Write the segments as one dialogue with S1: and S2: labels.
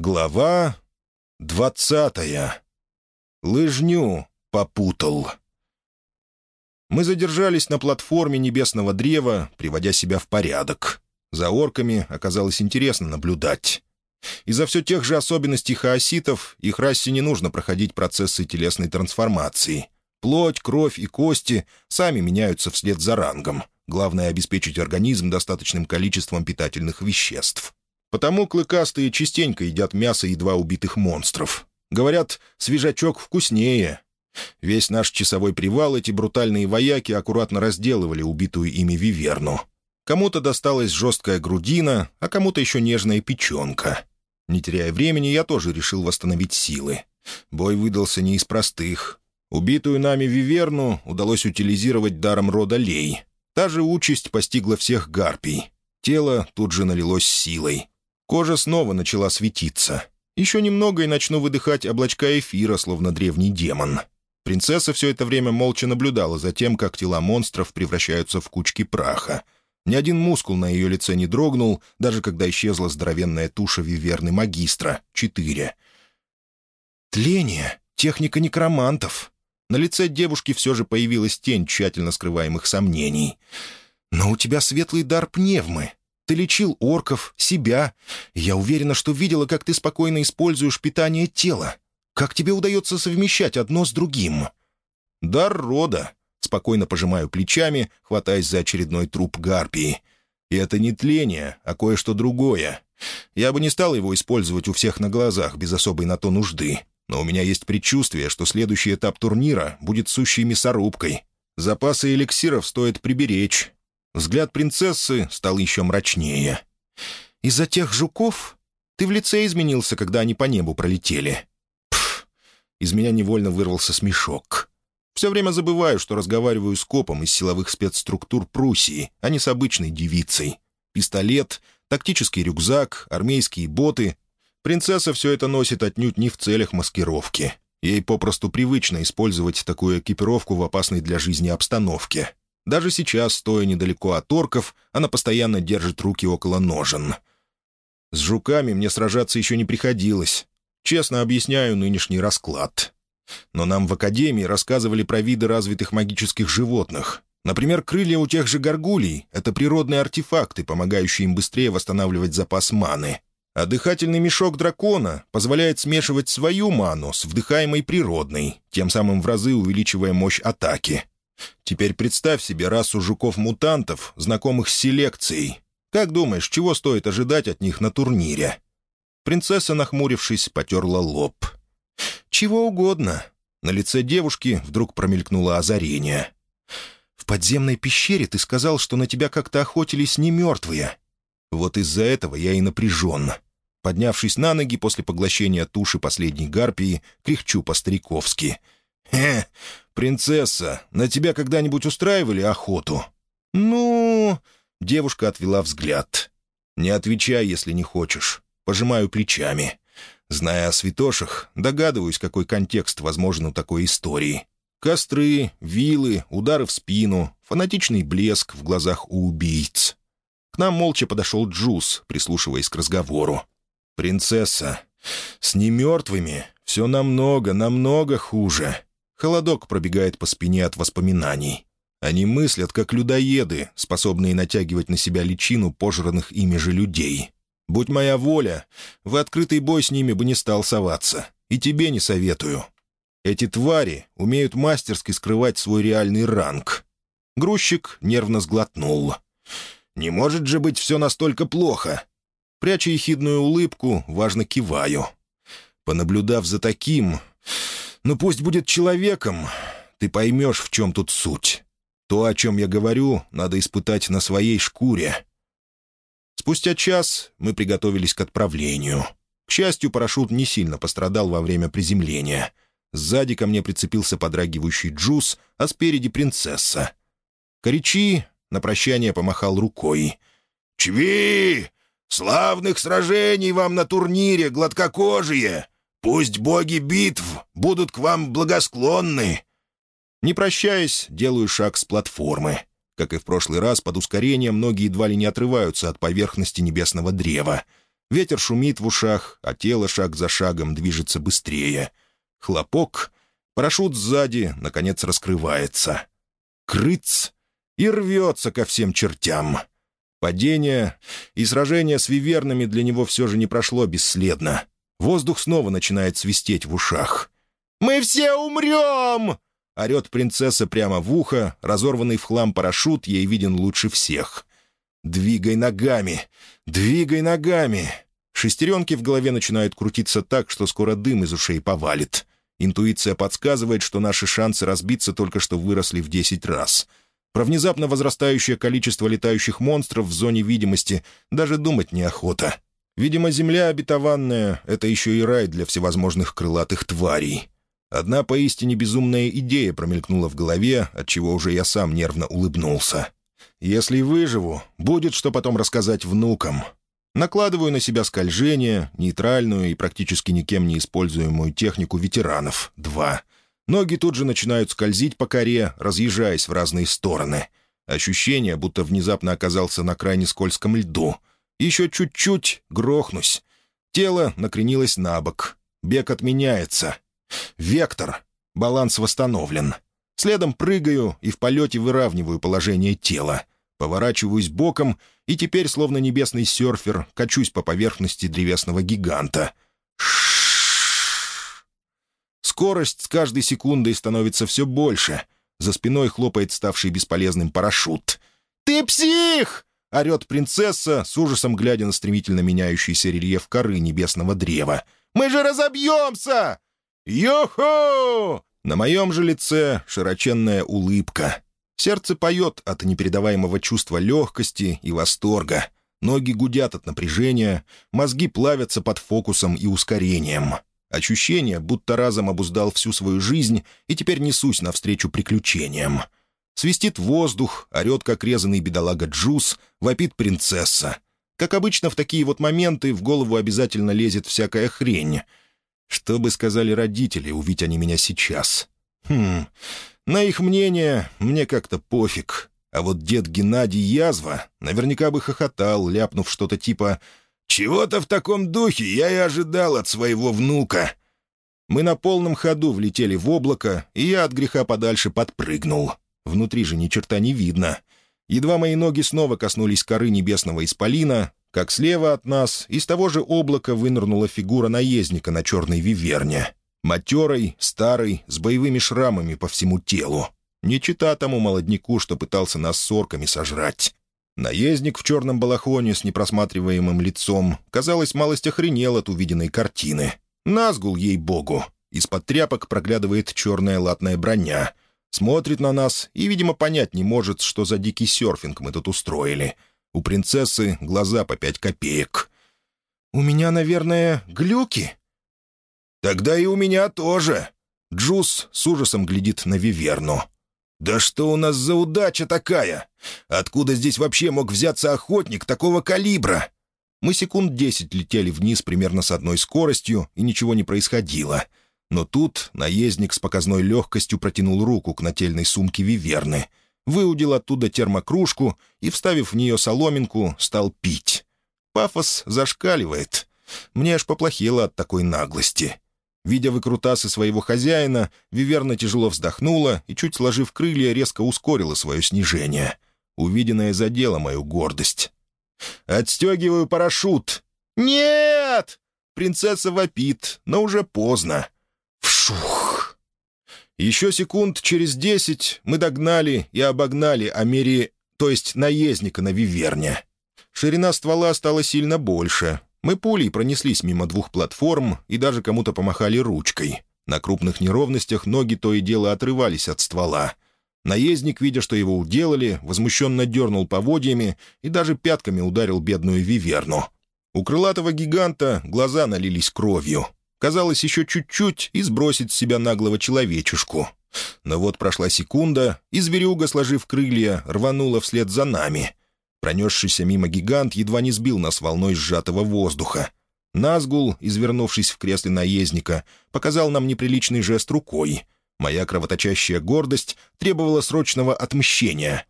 S1: Глава двадцатая. Лыжню попутал. Мы задержались на платформе небесного древа, приводя себя в порядок. За орками оказалось интересно наблюдать. Из-за все тех же особенностей хаоситов их расе не нужно проходить процессы телесной трансформации. Плоть, кровь и кости сами меняются вслед за рангом. Главное — обеспечить организм достаточным количеством питательных веществ. Потому клыкастые частенько едят мясо едва убитых монстров. Говорят, свежачок вкуснее. Весь наш часовой привал эти брутальные вояки аккуратно разделывали убитую ими виверну. Кому-то досталась жесткая грудина, а кому-то еще нежная печенка. Не теряя времени, я тоже решил восстановить силы. Бой выдался не из простых. Убитую нами виверну удалось утилизировать даром рода лей. Та же участь постигла всех гарпий. Тело тут же налилось силой. Кожа снова начала светиться. Еще немного и начну выдыхать облачка эфира, словно древний демон. Принцесса все это время молча наблюдала за тем, как тела монстров превращаются в кучки праха. Ни один мускул на ее лице не дрогнул, даже когда исчезла здоровенная туша виверны магистра, четыре. «Тление! Техника некромантов!» На лице девушки все же появилась тень тщательно скрываемых сомнений. «Но у тебя светлый дар пневмы. Ты лечил орков, себя. Я уверена, что видела, как ты спокойно используешь питание тела. Как тебе удается совмещать одно с другим?» «Дар рода», — спокойно пожимаю плечами, хватаясь за очередной труп гарпии. «И это не тление, а кое-что другое. Я бы не стал его использовать у всех на глазах, без особой на то нужды. Но у меня есть предчувствие, что следующий этап турнира будет сущей мясорубкой. Запасы эликсиров стоит приберечь. Взгляд принцессы стал еще мрачнее. «Из-за тех жуков? Ты в лице изменился, когда они по небу пролетели». Пф, из меня невольно вырвался смешок. Все время забываю, что разговариваю с копом из силовых спецструктур Пруссии, а не с обычной девицей. Пистолет, тактический рюкзак, армейские боты. Принцесса все это носит отнюдь не в целях маскировки. Ей попросту привычно использовать такую экипировку в опасной для жизни обстановке. Даже сейчас, стоя недалеко от орков, она постоянно держит руки около ножен. С жуками мне сражаться еще не приходилось. Честно объясняю нынешний расклад. Но нам в Академии рассказывали про виды развитых магических животных. Например, крылья у тех же горгулей — это природные артефакты, помогающие им быстрее восстанавливать запас маны. А дыхательный мешок дракона позволяет смешивать свою ману с вдыхаемой природной, тем самым в разы увеличивая мощь атаки. Теперь представь себе расу жуков-мутантов, знакомых с селекцией. Как думаешь, чего стоит ожидать от них на турнире?» Принцесса, нахмурившись, потерла лоб. «Чего угодно». На лице девушки вдруг промелькнуло озарение. «В подземной пещере ты сказал, что на тебя как-то охотились не мертвые. Вот из-за этого я и напряжен». Поднявшись на ноги после поглощения туши последней гарпии, кряхчу по-стариковски. «Хе, «Принцесса, на тебя когда-нибудь устраивали охоту?» «Ну...» — девушка отвела взгляд. «Не отвечай, если не хочешь. Пожимаю плечами. Зная о святошах, догадываюсь, какой контекст возможен у такой истории. Костры, вилы, удары в спину, фанатичный блеск в глазах у убийц. К нам молча подошел Джуз, прислушиваясь к разговору. «Принцесса, с немертвыми все намного, намного хуже. Холодок пробегает по спине от воспоминаний. Они мыслят, как людоеды, способные натягивать на себя личину пожранных ими же людей. Будь моя воля, в открытый бой с ними бы не стал соваться. И тебе не советую. Эти твари умеют мастерски скрывать свой реальный ранг. Грузчик нервно сглотнул. «Не может же быть все настолько плохо!» Пряча ехидную улыбку, важно киваю. Понаблюдав за таким, ну пусть будет человеком. Ты поймешь, в чем тут суть. То, о чем я говорю, надо испытать на своей шкуре». Спустя час мы приготовились к отправлению. К счастью, парашют не сильно пострадал во время приземления. Сзади ко мне прицепился подрагивающий джуз, а спереди принцесса. Коричи на прощание помахал рукой. «Чви! Славных сражений вам на турнире, гладкокожие! Пусть боги битв будут к вам благосклонны!» Не прощаясь, делаю шаг с платформы. Как и в прошлый раз, под ускорением ноги едва ли не отрываются от поверхности небесного древа. Ветер шумит в ушах, а тело шаг за шагом движется быстрее. Хлопок, парашют сзади, наконец, раскрывается. Крыц и рвется ко всем чертям. Падение и сражение с вивернами для него все же не прошло бесследно. Воздух снова начинает свистеть в ушах. «Мы все умрем!» — орет принцесса прямо в ухо, разорванный в хлам парашют ей виден лучше всех. «Двигай ногами! Двигай ногами!» Шестеренки в голове начинают крутиться так, что скоро дым из ушей повалит. Интуиция подсказывает, что наши шансы разбиться только что выросли в десять раз. Про внезапно возрастающее количество летающих монстров в зоне видимости даже думать неохота. Видимо, земля обетованная — это еще и рай для всевозможных крылатых тварей. Одна поистине безумная идея промелькнула в голове, отчего уже я сам нервно улыбнулся. «Если выживу, будет что потом рассказать внукам». Накладываю на себя скольжение, нейтральную и практически никем не используемую технику ветеранов. Два. Ноги тут же начинают скользить по коре, разъезжаясь в разные стороны. Ощущение, будто внезапно оказался на крайне скользком льду — еще чуть-чуть грохнусь. Тело накренилось на бок. Бег отменяется. Вектор. Баланс восстановлен. Следом прыгаю и в полете выравниваю положение тела. Поворачиваюсь боком и теперь, словно небесный серфер, качусь по поверхности древесного гиганта. Скорость с каждой секундой становится все больше. За спиной хлопает ставший бесполезным парашют. «Ты псих!» — орет принцесса, с ужасом глядя на стремительно меняющийся рельеф коры небесного древа. «Мы же разобьемся!» «Йо-хо!» На моем же лице широченная улыбка. Сердце поет от непередаваемого чувства легкости и восторга. Ноги гудят от напряжения, мозги плавятся под фокусом и ускорением. Ощущение, будто разом обуздал всю свою жизнь и теперь несусь навстречу приключениям. Свистит воздух, орет, как резанный бедолага Джус, вопит принцесса. Как обычно, в такие вот моменты в голову обязательно лезет всякая хрень. Что бы сказали родители, увидеть они меня сейчас? Хм, на их мнение мне как-то пофиг. А вот дед Геннадий Язва наверняка бы хохотал, ляпнув что-то типа «Чего-то в таком духе я и ожидал от своего внука». Мы на полном ходу влетели в облако, и я от греха подальше подпрыгнул. Внутри же ни черта не видно. Едва мои ноги снова коснулись коры небесного исполина, как слева от нас из того же облака вынырнула фигура наездника на черной виверне. Матерой, старой, с боевыми шрамами по всему телу. Не чита тому молодняку, что пытался нас с орками сожрать. Наездник в черном балахоне с непросматриваемым лицом, казалось, малость охренел от увиденной картины. Назгул, ей-богу. Из-под тряпок проглядывает черная латная броня — Смотрит на нас и, видимо, понять не может, что за дикий серфинг мы тут устроили. У принцессы глаза по пять копеек. «У меня, наверное, глюки?» «Тогда и у меня тоже». Джус с ужасом глядит на Виверну. «Да что у нас за удача такая? Откуда здесь вообще мог взяться охотник такого калибра?» Мы секунд десять летели вниз примерно с одной скоростью, и ничего не происходило. Но тут наездник с показной легкостью протянул руку к нательной сумке Виверны, выудил оттуда термокружку и, вставив в нее соломинку, стал пить. Пафос зашкаливает. Мне аж поплохело от такой наглости. Видя выкрутасы своего хозяина, Виверна тяжело вздохнула и, чуть сложив крылья, резко ускорила свое снижение. Увиденное задело мою гордость. «Отстегиваю парашют!» «Нет!» Принцесса вопит, но уже поздно. Вшух! Еще секунд через десять мы догнали и обогнали Амери, то есть наездника на Виверне. Ширина ствола стала сильно больше. Мы пулей пронеслись мимо двух платформ и даже кому-то помахали ручкой. На крупных неровностях ноги то и дело отрывались от ствола. Наездник, видя, что его уделали, возмущенно дернул поводьями и даже пятками ударил бедную Виверну. У крылатого гиганта глаза налились кровью. Казалось, еще чуть-чуть и сбросить с себя наглого человечушку. Но вот прошла секунда, и зверюга, сложив крылья, рванула вслед за нами. Пронесшийся мимо гигант едва не сбил нас волной сжатого воздуха. Назгул, извернувшись в кресле наездника, показал нам неприличный жест рукой. Моя кровоточащая гордость требовала срочного отмщения.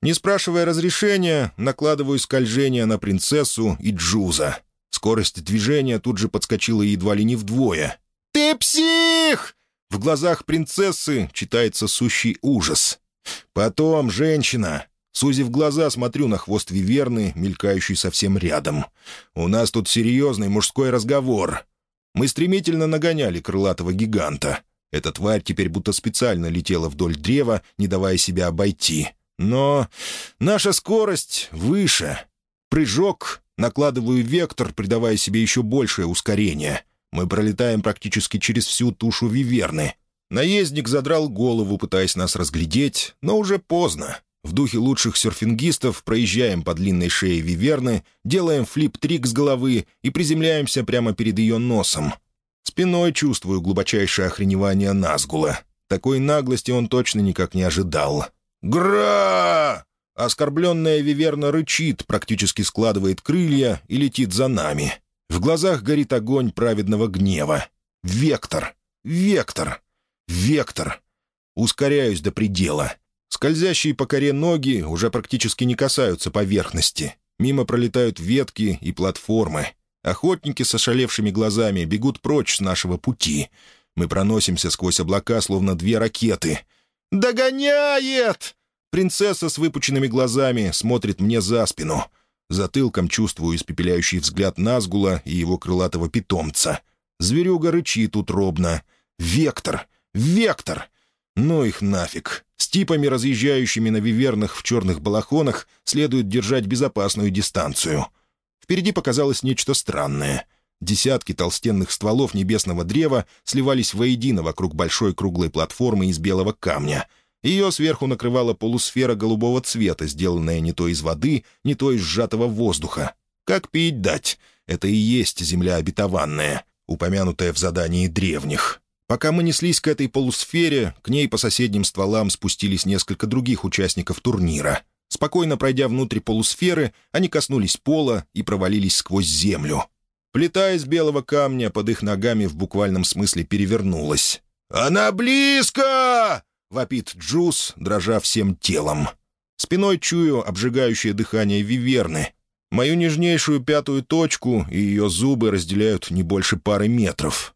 S1: Не спрашивая разрешения, накладываю скольжение на принцессу и Джуза — Скорость движения тут же подскочила едва ли не вдвое. «Ты псих!» В глазах принцессы читается сущий ужас. Потом женщина. Сузив глаза, смотрю на хвост виверны, мелькающий совсем рядом. У нас тут серьезный мужской разговор. Мы стремительно нагоняли крылатого гиганта. Эта тварь теперь будто специально летела вдоль древа, не давая себя обойти. Но наша скорость выше. Прыжок, накладываю вектор, придавая себе еще большее ускорение. Мы пролетаем практически через всю тушу виверны. Наездник задрал голову, пытаясь нас разглядеть, но уже поздно. В духе лучших серфингистов проезжаем по длинной шее виверны, делаем флип-трик с головы и приземляемся прямо перед ее носом. Спиной чувствую глубочайшее охреневание Назгула. Такой наглости он точно никак не ожидал. «Гра!» Оскорбленная виверна рычит, практически складывает крылья и летит за нами. В глазах горит огонь праведного гнева. «Вектор! Вектор! Вектор!» Ускоряюсь до предела. Скользящие по коре ноги уже практически не касаются поверхности. Мимо пролетают ветки и платформы. Охотники с ошалевшими глазами бегут прочь с нашего пути. Мы проносимся сквозь облака, словно две ракеты. «Догоняет!» Принцесса с выпученными глазами смотрит мне за спину. Затылком чувствую испепеляющий взгляд Назгула и его крылатого питомца. Зверюга рычит утробно. «Вектор! Вектор!» «Ну их нафиг!» С типами, разъезжающими на вивернах в черных балахонах, следует держать безопасную дистанцию. Впереди показалось нечто странное. Десятки толстенных стволов небесного древа сливались воедино вокруг большой круглой платформы из белого камня — ее сверху накрывала полусфера голубого цвета, сделанная не то из воды, не то из сжатого воздуха. Как пить дать? Это и есть земля обетованная, упомянутая в задании древних. Пока мы неслись к этой полусфере, к ней по соседним стволам спустились несколько других участников турнира. Спокойно пройдя внутрь полусферы, они коснулись пола и провалились сквозь землю. Плита из белого камня под их ногами в буквальном смысле перевернулась. «Она близко!» Вопит Джус, дрожа всем телом. Спиной чую обжигающее дыхание виверны. Мою нежнейшую пятую точку и ее зубы разделяют не больше пары метров.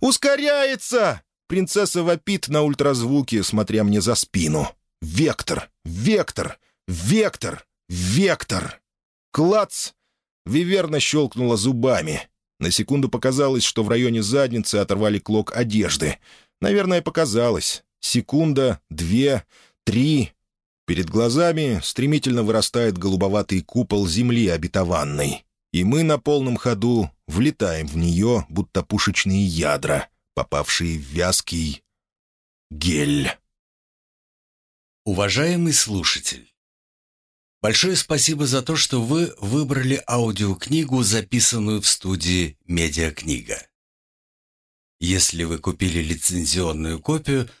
S1: «Ускоряется!» Принцесса вопит на ультразвуке, смотря мне за спину. «Вектор! Вектор! Вектор! Вектор!» Клац! Виверна щелкнула зубами. На секунду показалось, что в районе задницы оторвали клок одежды. Наверное, показалось. Секунда, две, три. Перед глазами стремительно вырастает голубоватый купол земли обетованной. И мы на полном ходу влетаем в нее, будто пушечные ядра, попавшие в вязкий гель.
S2: Уважаемый слушатель, большое спасибо за то, что вы выбрали аудиокнигу, записанную в студии «Медиакнига». Если вы купили лицензионную копию –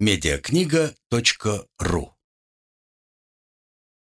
S2: медиакнига.ру